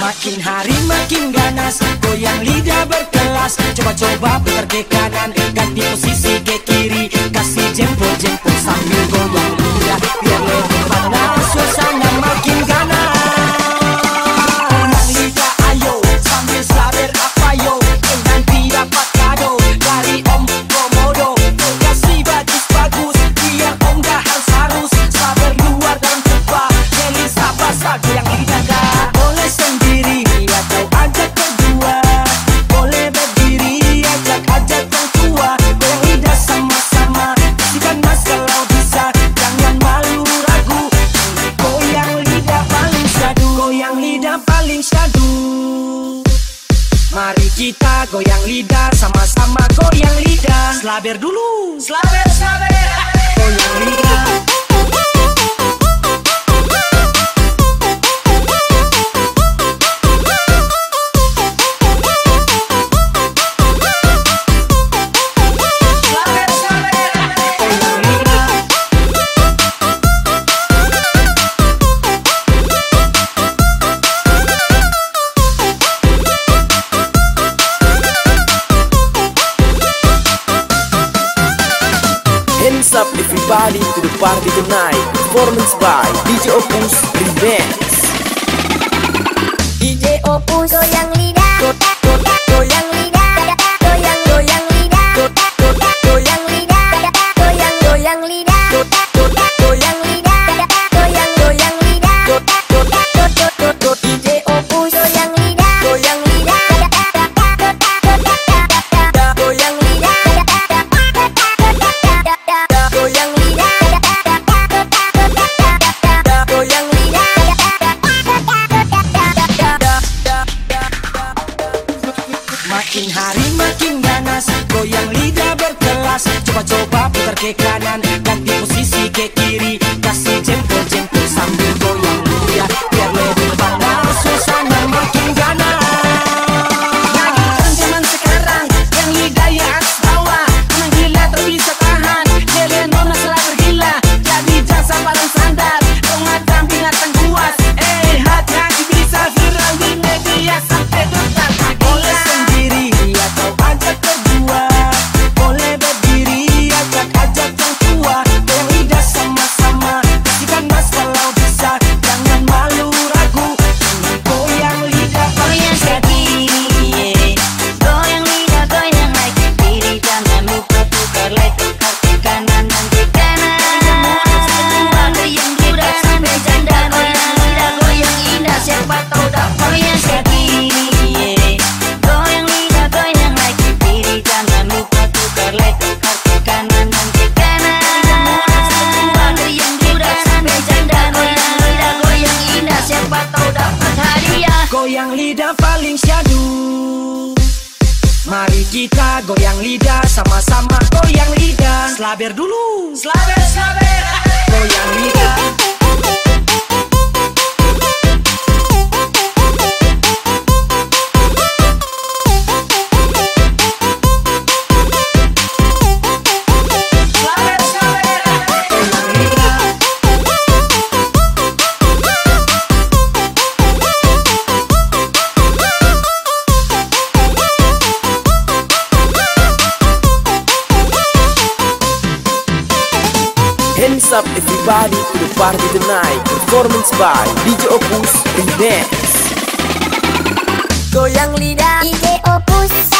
Makin hari makin ganas Goyang lidah berkelas. Coba-coba putar ke kanan Ganti posisi ke kiri. Kasih jempol-jempol sambil goyang lidah Biar lebih panas Suasana makin ganas. Slaber dulu. Slaber. to the party tonight Performance by DJ Opus Remax DJ Opus Goyang lidah Goyang lidah goyang lidah paling syadu. Mari kita goyang lidah sama-sama goyang lidah. Slaber dulu. Slaber slaber Goyang lidah. everybody to the party tonight. Performance by DJ Opus Remix. Goyang lidah DJ Opus.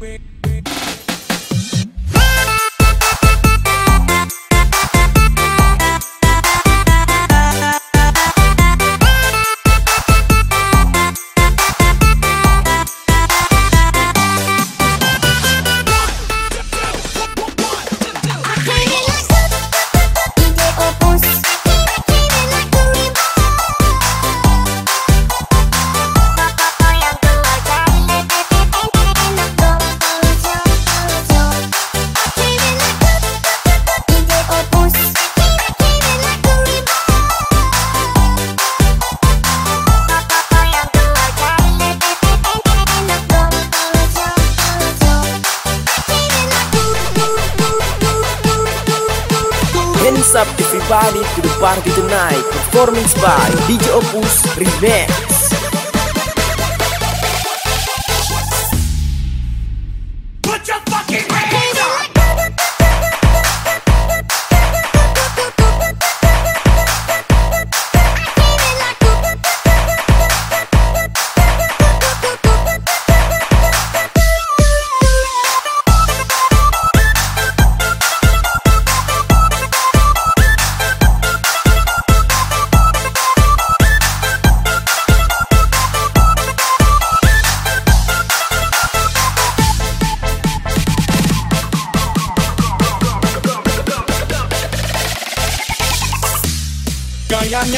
We. everybody ke depan party tonight. Performance by DJ Opus Remix.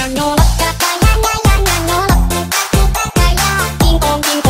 なの」「やなの」「たくたかやきんこんきんこ」